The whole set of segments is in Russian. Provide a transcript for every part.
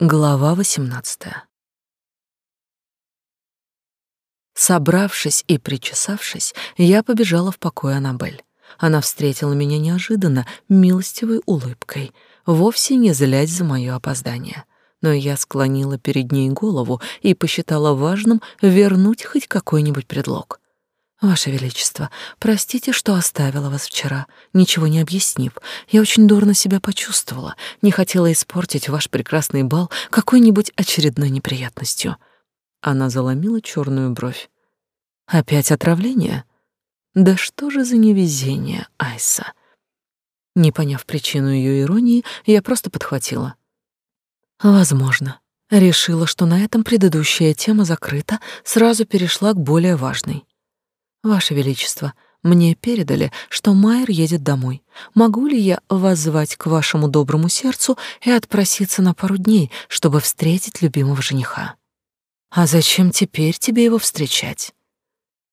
Глава 18. Собравшись и причесавшись, я побежала в покой Анабель. Она встретила меня неожиданно, милостивой улыбкой, вовсе не злясь за мое опоздание. Но я склонила перед ней голову и посчитала важным вернуть хоть какой-нибудь предлог. Ваше Величество, простите, что оставила вас вчера, ничего не объяснив. Я очень дурно себя почувствовала, не хотела испортить ваш прекрасный бал какой-нибудь очередной неприятностью. Она заломила черную бровь. Опять отравление? Да что же за невезение, Айса? Не поняв причину ее иронии, я просто подхватила. Возможно. Решила, что на этом предыдущая тема закрыта, сразу перешла к более важной. Ваше величество, мне передали, что Майер едет домой. Могу ли я воззвать к вашему доброму сердцу и отпроситься на пару дней, чтобы встретить любимого жениха? А зачем теперь тебе его встречать?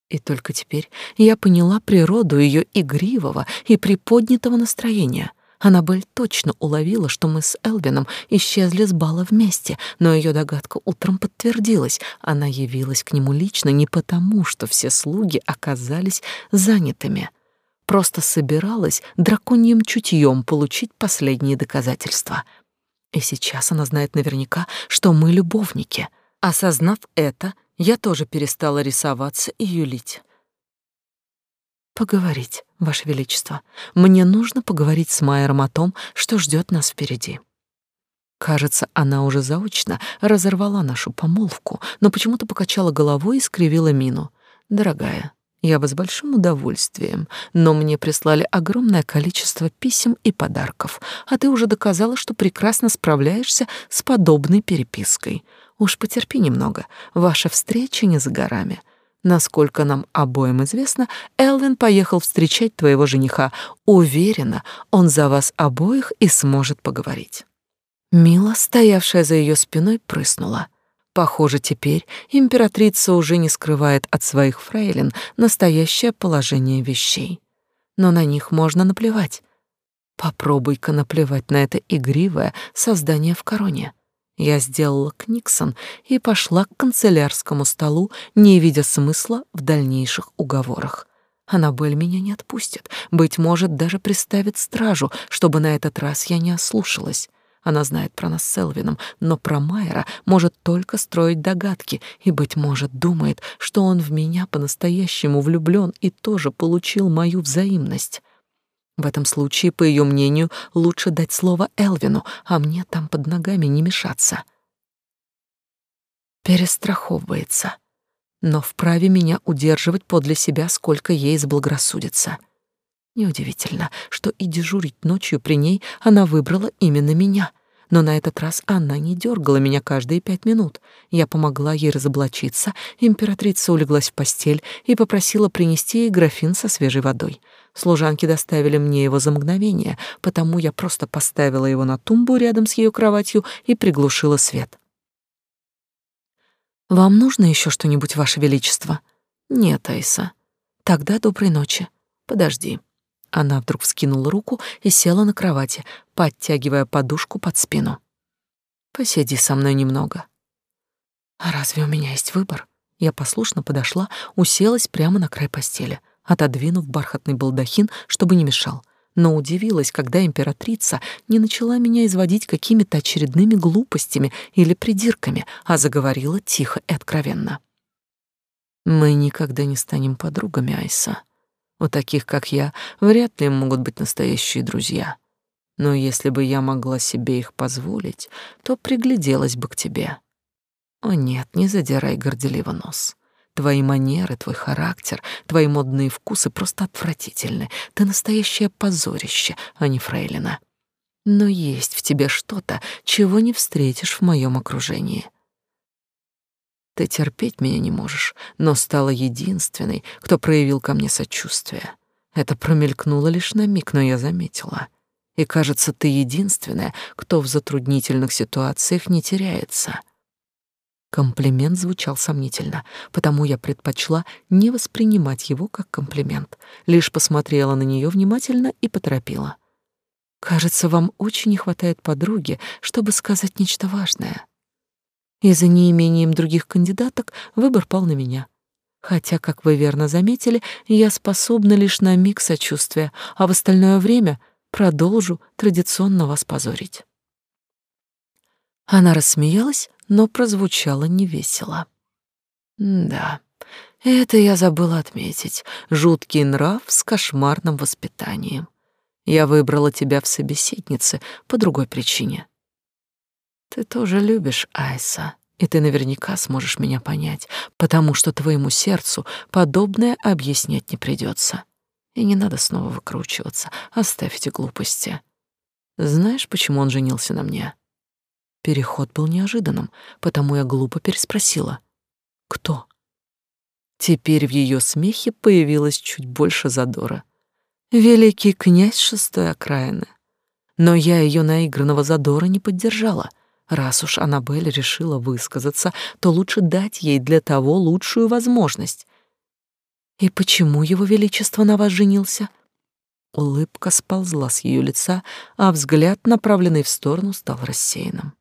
И только теперь я поняла природу ее игривого и приподнятого настроения. Аннабель точно уловила, что мы с Элвином исчезли с бала вместе, но ее догадка утром подтвердилась. Она явилась к нему лично не потому, что все слуги оказались занятыми. Просто собиралась драконьим чутьем получить последние доказательства. И сейчас она знает наверняка, что мы любовники. Осознав это, я тоже перестала рисоваться и юлить. Поговорить, Ваше Величество. Мне нужно поговорить с Майером о том, что ждет нас впереди. Кажется, она уже заочно разорвала нашу помолвку, но почему-то покачала головой и скривила мину. Дорогая, я бы с большим удовольствием, но мне прислали огромное количество писем и подарков, а ты уже доказала, что прекрасно справляешься с подобной перепиской. Уж потерпи немного, ваша встреча не за горами. Насколько нам обоим известно, Элвин поехал встречать твоего жениха. Уверена, он за вас обоих и сможет поговорить. Мила, стоявшая за ее спиной, прыснула. Похоже, теперь императрица уже не скрывает от своих фрейлин настоящее положение вещей. Но на них можно наплевать. Попробуй-ка наплевать на это игривое создание в короне. Я сделала книксон и пошла к канцелярскому столу, не видя смысла в дальнейших уговорах. Аннабель меня не отпустит, быть может, даже приставит стражу, чтобы на этот раз я не ослушалась. Она знает про нас с Элвином, но про Майера может только строить догадки и, быть может, думает, что он в меня по-настоящему влюблен и тоже получил мою взаимность. В этом случае, по ее мнению, лучше дать слово Элвину, а мне там под ногами не мешаться. Перестраховывается, но вправе меня удерживать подле себя, сколько ей заблагорассудится. Неудивительно, что и дежурить ночью при ней она выбрала именно меня — но на этот раз она не дергала меня каждые пять минут. Я помогла ей разоблачиться, императрица улеглась в постель и попросила принести ей графин со свежей водой. Служанки доставили мне его за мгновение, потому я просто поставила его на тумбу рядом с ее кроватью и приглушила свет. «Вам нужно еще что-нибудь, Ваше Величество?» «Нет, Айса. Тогда доброй ночи. Подожди». Она вдруг вскинула руку и села на кровати, подтягивая подушку под спину. «Посиди со мной немного». «А разве у меня есть выбор?» Я послушно подошла, уселась прямо на край постели, отодвинув бархатный балдахин, чтобы не мешал, но удивилась, когда императрица не начала меня изводить какими-то очередными глупостями или придирками, а заговорила тихо и откровенно. «Мы никогда не станем подругами, Айса. У таких, как я, вряд ли могут быть настоящие друзья. Но если бы я могла себе их позволить, то пригляделась бы к тебе. О нет, не задирай горделиво нос. Твои манеры, твой характер, твои модные вкусы просто отвратительны. Ты настоящее позорище, а не фрейлина. Но есть в тебе что-то, чего не встретишь в моем окружении. Ты терпеть меня не можешь, но стала единственной, кто проявил ко мне сочувствие. Это промелькнуло лишь на миг, но я заметила. И, кажется, ты единственная, кто в затруднительных ситуациях не теряется. Комплимент звучал сомнительно, потому я предпочла не воспринимать его как комплимент, лишь посмотрела на нее внимательно и поторопила. Кажется, вам очень не хватает подруги, чтобы сказать нечто важное. И за неимением других кандидаток выбор пал на меня. Хотя, как вы верно заметили, я способна лишь на миг сочувствия, а в остальное время продолжу традиционно вас позорить. Она рассмеялась, но прозвучало невесело. Да, это я забыла отметить. Жуткий нрав с кошмарным воспитанием. Я выбрала тебя в собеседнице по другой причине. Ты тоже любишь Айса, и ты наверняка сможешь меня понять, потому что твоему сердцу подобное объяснять не придется. И не надо снова выкручиваться, оставь эти глупости. Знаешь, почему он женился на мне? Переход был неожиданным, потому я глупо переспросила. Кто? Теперь в ее смехе появилось чуть больше задора. Великий князь шестой окраины. Но я ее наигранного задора не поддержала. Раз уж Аннабель решила высказаться, то лучше дать ей для того лучшую возможность. И почему его величество на вас женился? Улыбка сползла с ее лица, а взгляд, направленный в сторону, стал рассеянным.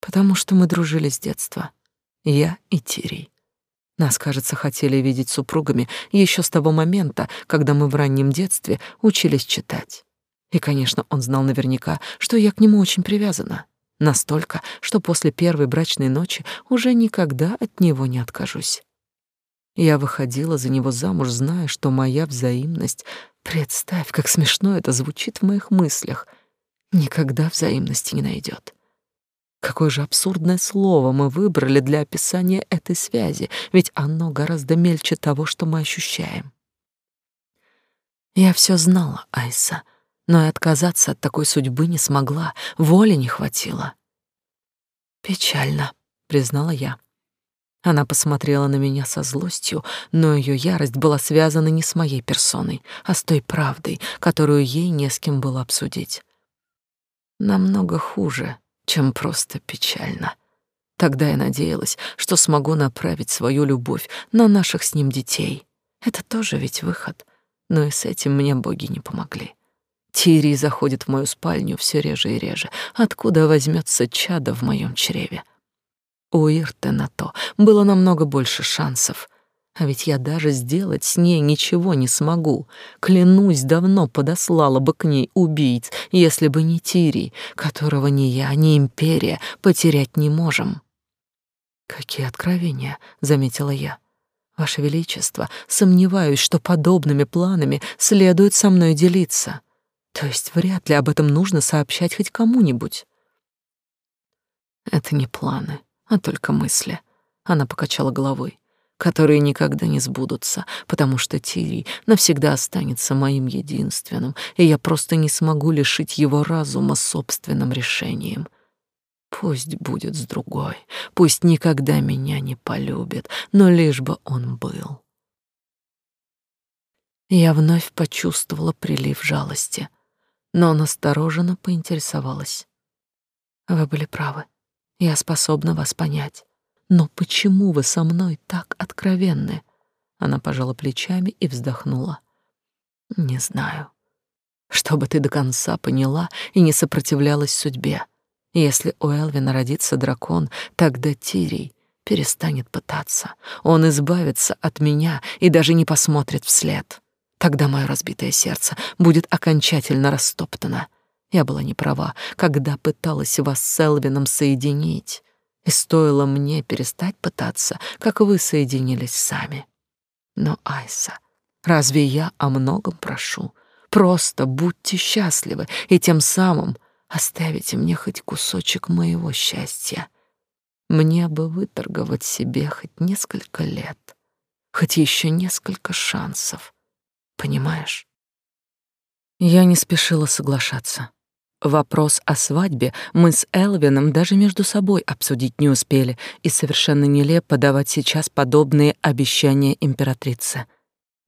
Потому что мы дружили с детства. Я и Тирий. Нас, кажется, хотели видеть супругами еще с того момента, когда мы в раннем детстве учились читать. И, конечно, он знал наверняка, что я к нему очень привязана. Настолько, что после первой брачной ночи уже никогда от него не откажусь. Я выходила за него замуж, зная, что моя взаимность, представь, как смешно это звучит в моих мыслях, никогда взаимности не найдет. Какое же абсурдное слово мы выбрали для описания этой связи, ведь оно гораздо мельче того, что мы ощущаем. Я все знала, Айса, но и отказаться от такой судьбы не смогла, воли не хватило. Печально, признала я. Она посмотрела на меня со злостью, но ее ярость была связана не с моей персоной, а с той правдой, которую ей не с кем было обсудить. Намного хуже, чем просто печально. Тогда я надеялась, что смогу направить свою любовь на наших с ним детей. Это тоже ведь выход. Но и с этим мне боги не помогли. Тири заходит в мою спальню все реже и реже. Откуда возьмется чадо в моем чреве? У Ирты на то было намного больше шансов. А ведь я даже сделать с ней ничего не смогу. Клянусь, давно подослала бы к ней убийц, если бы не Тири, которого ни я, ни империя потерять не можем. Какие откровения, заметила я. Ваше величество, сомневаюсь, что подобными планами следует со мной делиться. То есть вряд ли об этом нужно сообщать хоть кому-нибудь. Это не планы, а только мысли. Она покачала головой которые никогда не сбудутся, потому что Тири навсегда останется моим единственным, и я просто не смогу лишить его разума собственным решением. Пусть будет с другой, пусть никогда меня не полюбит, но лишь бы он был. Я вновь почувствовала прилив жалости, но настороженно поинтересовалась. Вы были правы. Я способна вас понять. Но почему вы со мной так откровенны? Она пожала плечами и вздохнула. Не знаю. Чтобы ты до конца поняла и не сопротивлялась судьбе. Если у Элвина родится дракон, тогда Тирий перестанет пытаться. Он избавится от меня и даже не посмотрит вслед. Тогда мое разбитое сердце будет окончательно растоптано. Я была не права, когда пыталась вас с Элвином соединить. И стоило мне перестать пытаться, как вы соединились сами. Но, Айса, разве я о многом прошу? Просто будьте счастливы и тем самым оставите мне хоть кусочек моего счастья. Мне бы выторговать себе хоть несколько лет, хоть еще несколько шансов. Понимаешь? Я не спешила соглашаться. Вопрос о свадьбе мы с Элвином даже между собой обсудить не успели, и совершенно нелепо давать сейчас подобные обещания императрице.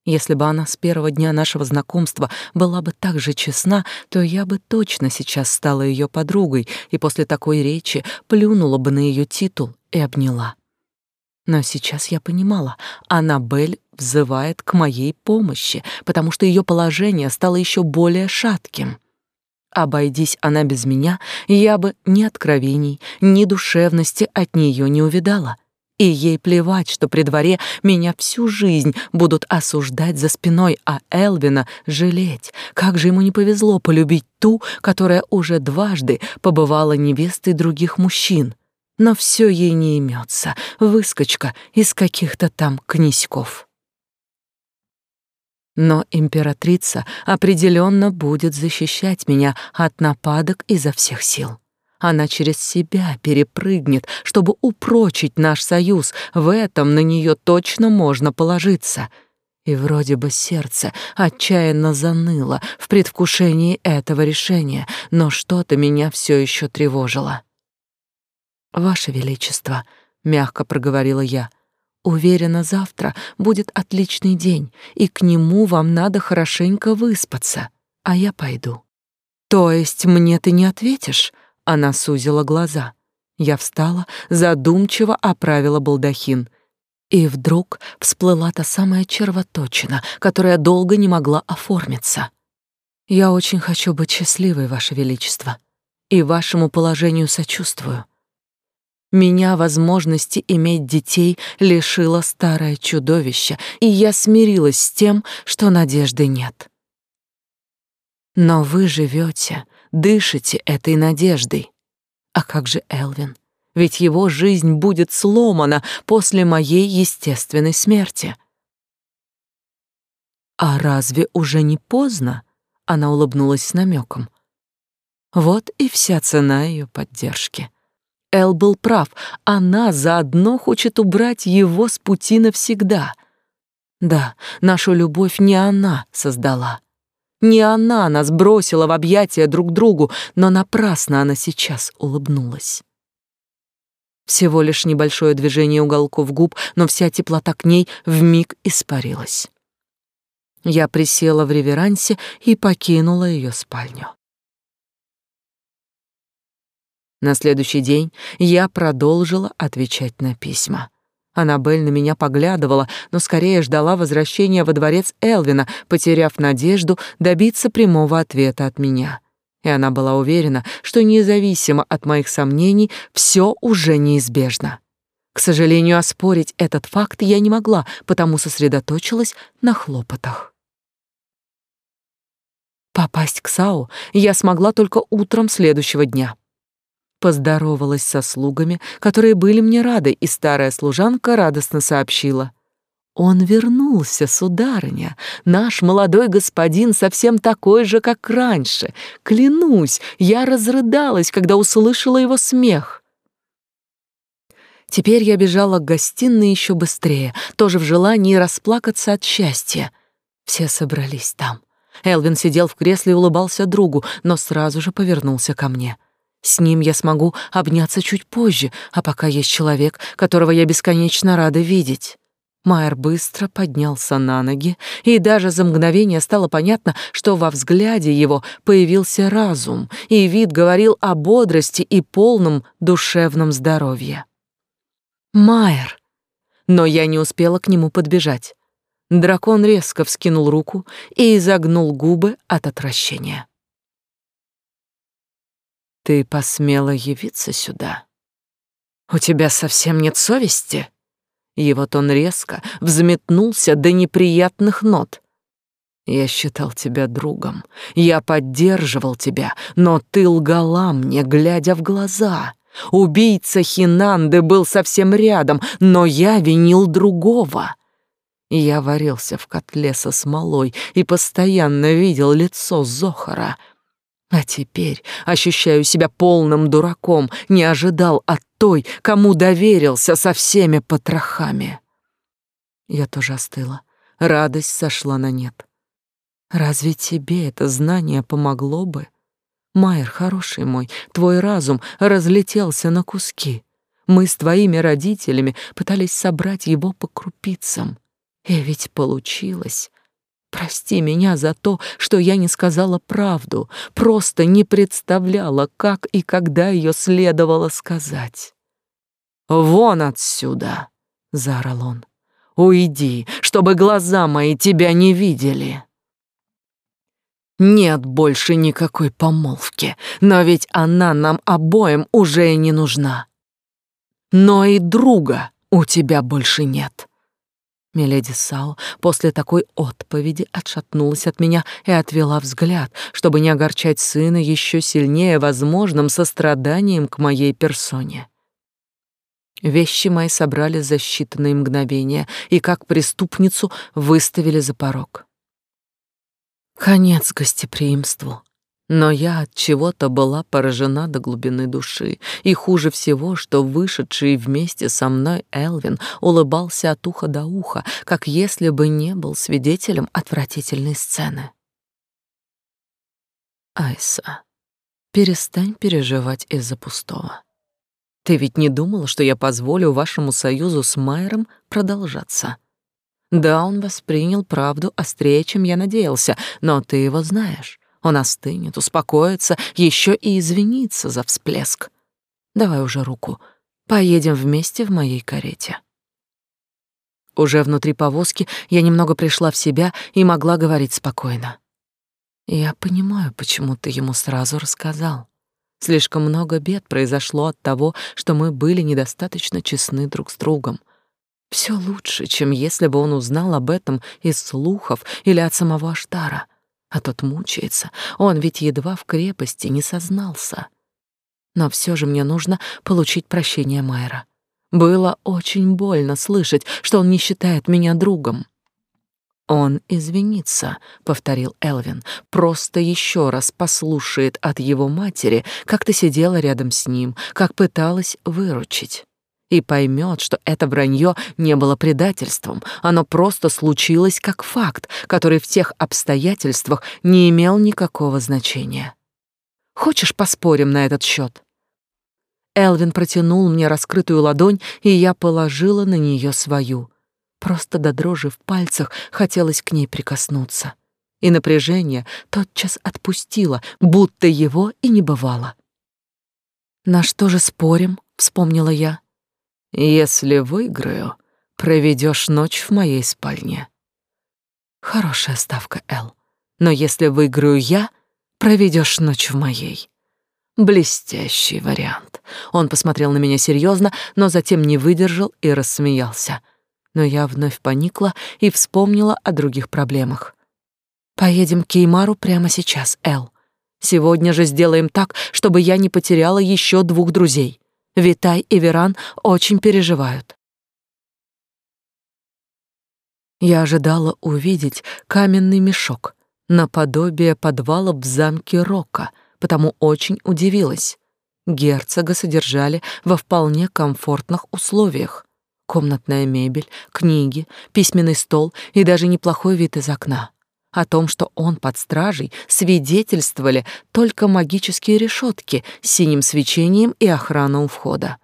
Если бы она с первого дня нашего знакомства была бы так же честна, то я бы точно сейчас стала ее подругой и после такой речи плюнула бы на ее титул и обняла. Но сейчас я понимала, Аннабель взывает к моей помощи, потому что ее положение стало еще более шатким. обойдись она без меня, я бы ни откровений, ни душевности от нее не увидала. И ей плевать, что при дворе меня всю жизнь будут осуждать за спиной, а Элвина жалеть. Как же ему не повезло полюбить ту, которая уже дважды побывала невестой других мужчин. Но все ей не имется, выскочка из каких-то там князьков. Но императрица определенно будет защищать меня от нападок изо всех сил. Она через себя перепрыгнет, чтобы упрочить наш союз. В этом на нее точно можно положиться. И вроде бы сердце отчаянно заныло в предвкушении этого решения, но что-то меня все еще тревожило. «Ваше Величество», — мягко проговорила я, — «уверена, завтра будет отличный день, и к нему вам надо хорошенько выспаться, а я пойду». «То есть мне ты не ответишь?» Она сузила глаза. Я встала, задумчиво оправила балдахин. И вдруг всплыла та самая червоточина, которая долго не могла оформиться. «Я очень хочу быть счастливой, Ваше Величество, и вашему положению сочувствую. Меня возможности иметь детей лишило старое чудовище, и я смирилась с тем, что надежды нет. Но вы живете, дышите этой надеждой. А как же Элвин? Ведь его жизнь будет сломана после моей естественной смерти. А разве уже не поздно? Она улыбнулась с намеком. Вот и вся цена ее поддержки. Эл был прав, она заодно хочет убрать его с пути навсегда. Да, нашу любовь не она создала. Не она нас бросила в объятия друг другу, но напрасно она сейчас улыбнулась. Всего лишь небольшое движение уголков губ, но вся теплота к ней вмиг испарилась. Я присела в реверансе и покинула ее спальню. На следующий день я продолжила отвечать на письма. Аннабель на меня поглядывала, но скорее ждала возвращения во дворец Элвина, потеряв надежду добиться прямого ответа от меня. И она была уверена, что независимо от моих сомнений, все уже неизбежно. К сожалению, оспорить этот факт я не могла, потому сосредоточилась на хлопотах. Попасть к Сау я смогла только утром следующего дня поздоровалась со слугами, которые были мне рады, и старая служанка радостно сообщила. «Он вернулся, сударыня. Наш молодой господин совсем такой же, как раньше. Клянусь, я разрыдалась, когда услышала его смех». Теперь я бежала к гостиной еще быстрее, тоже в желании расплакаться от счастья. Все собрались там. Элвин сидел в кресле и улыбался другу, но сразу же повернулся ко мне. С ним я смогу обняться чуть позже, а пока есть человек, которого я бесконечно рада видеть. Майер быстро поднялся на ноги, и даже за мгновение стало понятно, что во взгляде его появился разум, и вид говорил о бодрости и полном душевном здоровье. Майер! Но я не успела к нему подбежать. Дракон резко вскинул руку и изогнул губы от отвращения. Ты посмела явиться сюда? У тебя совсем нет совести? Его тон резко взметнулся до неприятных нот. Я считал тебя другом, я поддерживал тебя, но ты лгала мне, глядя в глаза. Убийца Хинанды был совсем рядом, но я винил другого. Я варился в котле со смолой и постоянно видел лицо Зохара — а теперь ощущаю себя полным дураком, не ожидал от той, кому доверился со всеми потрохами. Я тоже остыла. Радость сошла на нет. Разве тебе это знание помогло бы? Майер, хороший мой, твой разум разлетелся на куски. Мы с твоими родителями пытались собрать его по крупицам. И ведь получилось. Прости меня за то, что я не сказала правду, просто не представляла, как и когда ее следовало сказать. «Вон отсюда!» — заорал он. «Уйди, чтобы глаза мои тебя не видели!» Нет больше никакой помолвки, но ведь она нам обоим уже и не нужна. Но и друга у тебя больше нет. Миледи Сау после такой отповеди отшатнулась от меня и отвела взгляд, чтобы не огорчать сына еще сильнее возможным состраданием к моей персоне. Вещи мои собрали за считанные мгновения и как преступницу выставили за порог. Конец гостеприимству. Но я от чего-то была поражена до глубины души, и хуже всего, что вышедший вместе со мной Элвин улыбался от уха до уха, как если бы не был свидетелем отвратительной сцены. Айса, перестань переживать из-за пустого. Ты ведь не думала, что я позволю вашему союзу с Майером продолжаться? Да, он воспринял правду острее, чем я надеялся, но ты его знаешь. Он остынет, успокоится, еще и извинится за всплеск. Давай уже руку. Поедем вместе в моей карете. Уже внутри повозки я немного пришла в себя и могла говорить спокойно. Я понимаю, почему ты ему сразу рассказал. Слишком много бед произошло от того, что мы были недостаточно честны друг с другом — все лучше, чем если бы он узнал об этом из слухов или от самого Аштара. А тот мучается, он ведь едва в крепости не сознался. Но все же мне нужно получить прощение Майра. Было очень больно слышать, что он не считает меня другом. Он извинится, повторил Элвин. Просто еще раз послушает от его матери, как ты сидела рядом с ним, как пыталась выручить и поймет, что это вранье не было предательством, оно просто случилось как факт, который в тех обстоятельствах не имел никакого значения. Хочешь, поспорим на этот счет? Элвин протянул мне раскрытую ладонь, и я положила на нее свою. Просто до дрожи в пальцах хотелось к ней прикоснуться. И напряжение тотчас отпустило, будто его и не бывало. «На что же спорим?» — вспомнила я. Если выиграю, проведешь ночь в моей спальне. Хорошая ставка, Эл. Но если выиграю я, проведешь ночь в моей. Блестящий вариант. Он посмотрел на меня серьезно, но затем не выдержал и рассмеялся. Но я вновь поникла и вспомнила о других проблемах. Поедем к Кеймару прямо сейчас, Эл. Сегодня же сделаем так, чтобы я не потеряла еще двух друзей. Витай и Веран очень переживают. Я ожидала увидеть каменный мешок, наподобие подвала в замке Рока, потому очень удивилась. Герцога содержали во вполне комфортных условиях. Комнатная мебель, книги, письменный стол и даже неплохой вид из окна. О том, что он под стражей, свидетельствовали только магические решетки с синим свечением и охрана у входа.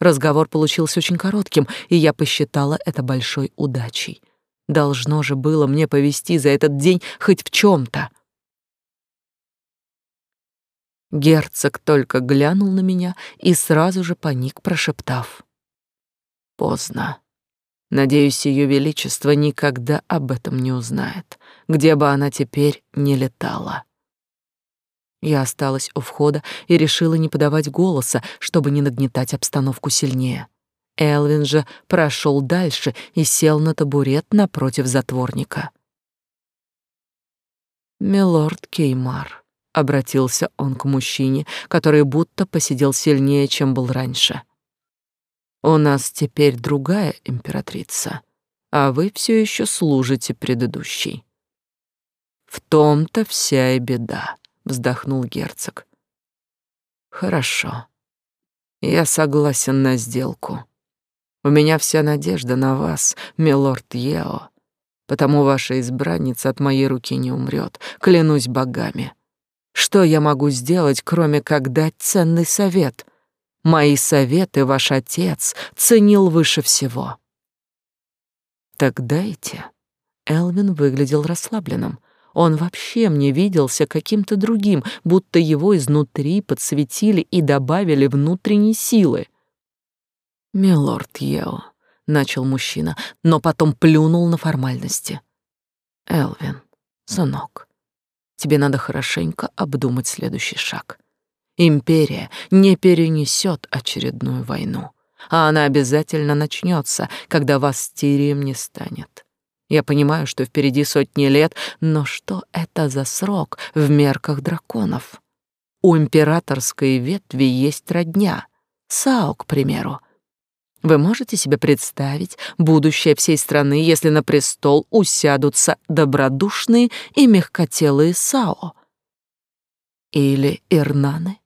Разговор получился очень коротким, и я посчитала это большой удачей. Должно же было мне повести за этот день хоть в чем то Герцог только глянул на меня и сразу же паник, прошептав. «Поздно. Надеюсь, Ее Величество никогда об этом не узнает, где бы она теперь не летала. Я осталась у входа и решила не подавать голоса, чтобы не нагнетать обстановку сильнее. Элвин же прошел дальше и сел на табурет напротив затворника. «Милорд Кеймар», — обратился он к мужчине, который будто посидел сильнее, чем был раньше. — у нас теперь другая императрица, а вы все еще служите предыдущей. В том-то вся и беда, вздохнул герцог. Хорошо. Я согласен на сделку. У меня вся надежда на вас, милорд Ео, потому ваша избранница от моей руки не умрет, клянусь богами. Что я могу сделать, кроме как дать ценный совет — Мои советы ваш отец ценил выше всего. Так дайте. Элвин выглядел расслабленным. Он вообще мне виделся каким-то другим, будто его изнутри подсветили и добавили внутренней силы. «Милорд Ео», — начал мужчина, но потом плюнул на формальности. «Элвин, сынок, Тебе надо хорошенько обдумать следующий шаг. Империя не перенесет очередную войну, а она обязательно начнется, когда вас с Тирием не станет. Я понимаю, что впереди сотни лет, но что это за срок в мерках драконов? У императорской ветви есть родня. Сао, к примеру. Вы можете себе представить будущее всей страны, если на престол усядутся добродушные и мягкотелые Сао? Или Ирнаны?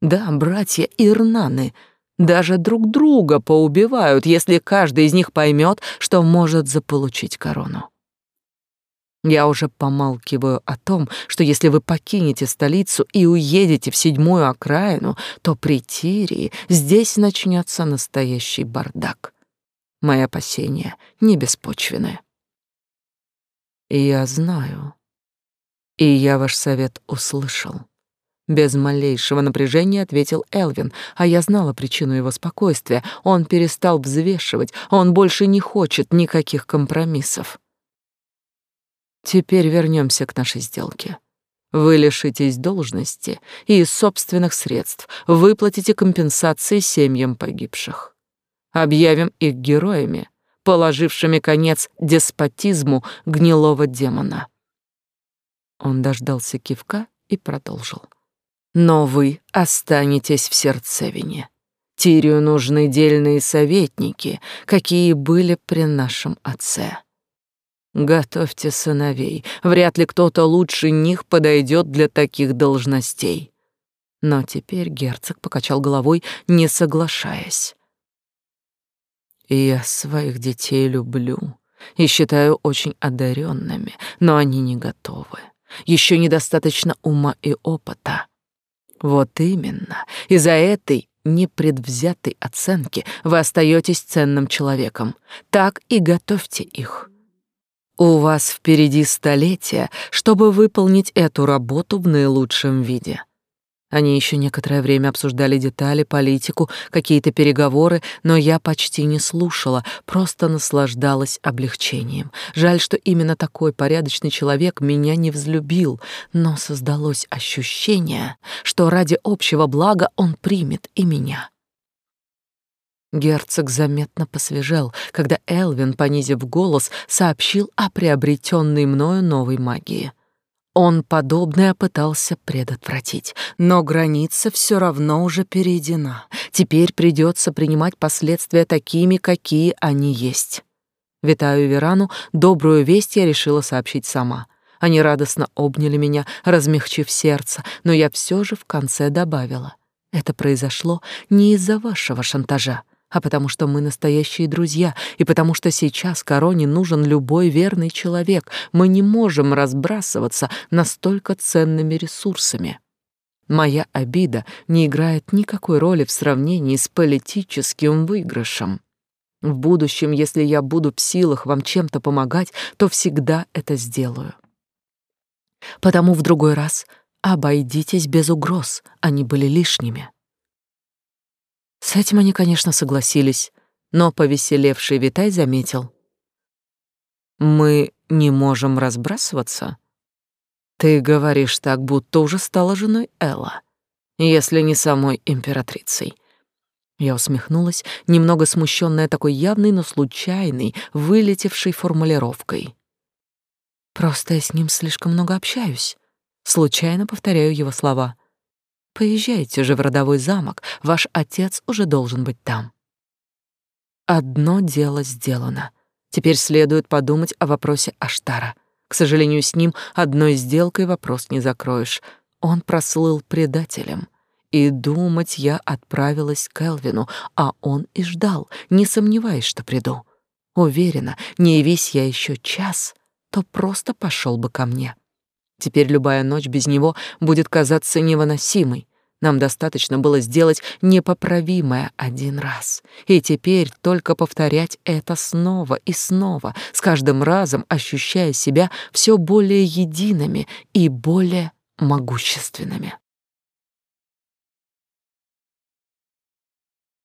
Да, братья Ирнаны даже друг друга поубивают, если каждый из них поймет, что может заполучить корону. Я уже помалкиваю о том, что если вы покинете столицу и уедете в седьмую окраину, то при Тирии здесь начнется настоящий бардак. Мои опасения не беспочвены. Я знаю. И я ваш совет услышал. Без малейшего напряжения ответил Элвин, а я знала причину его спокойствия. Он перестал взвешивать, он больше не хочет никаких компромиссов. Теперь вернемся к нашей сделке. Вы лишитесь должности и собственных средств выплатите компенсации семьям погибших. Объявим их героями, положившими конец деспотизму гнилого демона. Он дождался кивка и продолжил. Но вы останетесь в сердцевине. Тирию нужны дельные советники, какие были при нашем отце. Готовьте сыновей, вряд ли кто-то лучше них подойдет для таких должностей. Но теперь герцог покачал головой, не соглашаясь. Я своих детей люблю и считаю очень одаренными, но они не готовы. Еще недостаточно ума и опыта. Вот именно. Из-за этой непредвзятой оценки вы остаетесь ценным человеком. Так и готовьте их. У вас впереди столетия, чтобы выполнить эту работу в наилучшем виде. Они еще некоторое время обсуждали детали, политику, какие-то переговоры, но я почти не слушала, просто наслаждалась облегчением. Жаль, что именно такой порядочный человек меня не взлюбил, но создалось ощущение, что ради общего блага он примет и меня. Герцог заметно посвежел, когда Элвин, понизив голос, сообщил о приобретенной мною новой магии. Он подобное пытался предотвратить, но граница все равно уже перейдена. Теперь придется принимать последствия такими, какие они есть. Витаю Верану, добрую весть я решила сообщить сама. Они радостно обняли меня, размягчив сердце, но я все же в конце добавила. Это произошло не из-за вашего шантажа а потому что мы настоящие друзья, и потому что сейчас короне нужен любой верный человек. Мы не можем разбрасываться настолько ценными ресурсами. Моя обида не играет никакой роли в сравнении с политическим выигрышем. В будущем, если я буду в силах вам чем-то помогать, то всегда это сделаю. Потому в другой раз обойдитесь без угроз, они были лишними. С этим они, конечно, согласились, но повеселевший Витай заметил. «Мы не можем разбрасываться?» «Ты говоришь так, будто уже стала женой Элла, если не самой императрицей». Я усмехнулась, немного смущенная такой явной, но случайной, вылетевшей формулировкой. «Просто я с ним слишком много общаюсь». Случайно повторяю его слова — Поезжайте же в родовой замок, ваш отец уже должен быть там. Одно дело сделано. Теперь следует подумать о вопросе Аштара. К сожалению, с ним одной сделкой вопрос не закроешь. Он прослыл предателем. И думать я отправилась к Элвину, а он и ждал, не сомневаясь, что приду. Уверена, не явись я еще час, то просто пошел бы ко мне. Теперь любая ночь без него будет казаться невыносимой. Нам достаточно было сделать непоправимое один раз. И теперь только повторять это снова и снова, с каждым разом ощущая себя все более едиными и более могущественными.